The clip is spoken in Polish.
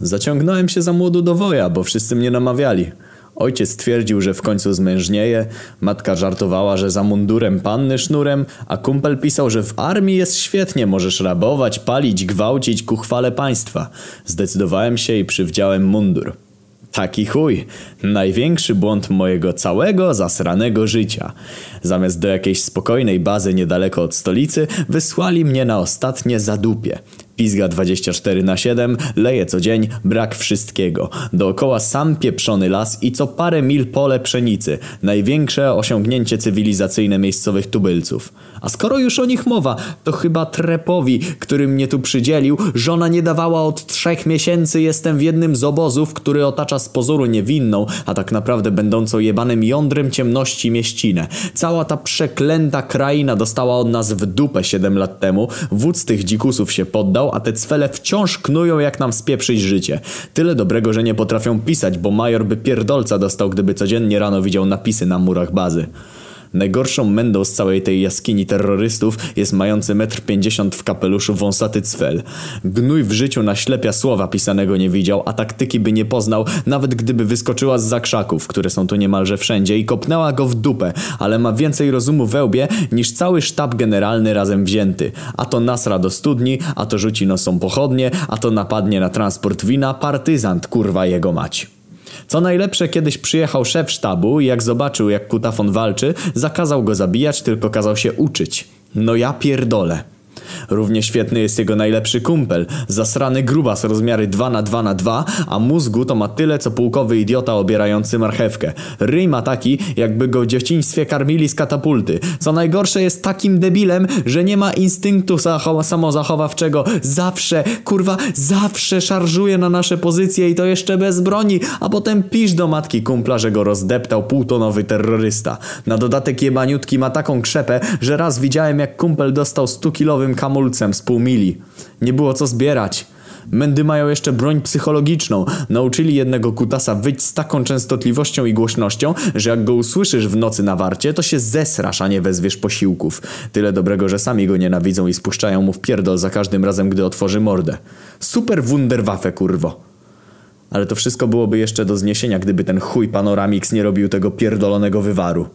Zaciągnąłem się za młodu do woja, bo wszyscy mnie namawiali. Ojciec twierdził, że w końcu zmężnieje, matka żartowała, że za mundurem panny sznurem, a kumpel pisał, że w armii jest świetnie, możesz rabować, palić, gwałcić ku chwale państwa. Zdecydowałem się i przywdziałem mundur. Taki chuj. Największy błąd mojego całego zasranego życia. Zamiast do jakiejś spokojnej bazy niedaleko od stolicy, wysłali mnie na ostatnie zadupie. Pizga 24 na 7, leje co dzień, brak wszystkiego. Dookoła sam pieprzony las i co parę mil pole pszenicy. Największe osiągnięcie cywilizacyjne miejscowych tubylców. A skoro już o nich mowa, to chyba Trepowi, który mnie tu przydzielił, żona nie dawała od trzech miesięcy. Jestem w jednym z obozów, który otacza z pozoru niewinną, a tak naprawdę będącą jebanym jądrem ciemności mieścinę. Cała ta przeklęta kraina dostała od nas w dupę 7 lat temu. Wódz tych dzikusów się poddał, a te cwele wciąż knują jak nam spieprzyć życie. Tyle dobrego, że nie potrafią pisać, bo major by pierdolca dostał, gdyby codziennie rano widział napisy na murach bazy. Najgorszą mędą z całej tej jaskini terrorystów jest mający metr pięćdziesiąt w kapeluszu wąsaty cwel. Gnój w życiu na ślepia słowa pisanego nie widział, a taktyki by nie poznał, nawet gdyby wyskoczyła z zakrzaków, które są tu niemalże wszędzie i kopnęła go w dupę, ale ma więcej rozumu we łbie niż cały sztab generalny razem wzięty. A to nasra do studni, a to rzuci nosą pochodnie, a to napadnie na transport wina, partyzant kurwa jego mać. Co najlepsze, kiedyś przyjechał szef sztabu i jak zobaczył jak Kutafon walczy, zakazał go zabijać, tylko kazał się uczyć. No ja pierdolę. Równie świetny jest jego najlepszy kumpel, zasrany grubas rozmiary 2 na 2 na 2, a mózgu to ma tyle co pułkowy idiota obierający marchewkę. Ryj ma taki, jakby go w dzieciństwie karmili z katapulty. Co najgorsze jest takim debilem, że nie ma instynktu samozachowawczego. Zawsze, kurwa, zawsze szarżuje na nasze pozycje i to jeszcze bez broni, a potem pisz do matki kumpla, że go rozdeptał półtonowy terrorysta. Na dodatek jebaniutki ma taką krzepę, że raz widziałem jak kumpel dostał 100-kilowym kamulcem z pół mili. Nie było co zbierać. Mędy mają jeszcze broń psychologiczną. Nauczyli jednego kutasa wyć z taką częstotliwością i głośnością, że jak go usłyszysz w nocy na warcie, to się zesrasz, a nie wezwiesz posiłków. Tyle dobrego, że sami go nienawidzą i spuszczają mu w pierdol za każdym razem, gdy otworzy mordę. Super wunderwaffe, kurwo. Ale to wszystko byłoby jeszcze do zniesienia, gdyby ten chuj panoramix nie robił tego pierdolonego wywaru.